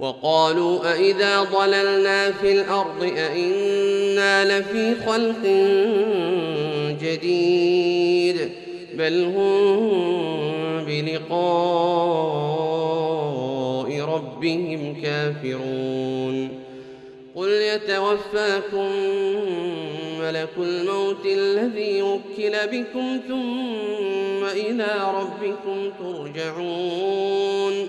وقالوا أئذا ضللنا في الأرض أئنا لفي خلق جديد بل هم بلقاء ربهم كافرون قل يتوفاكم ملك الموت الذي وكل بكم ثم إلى ربكم ترجعون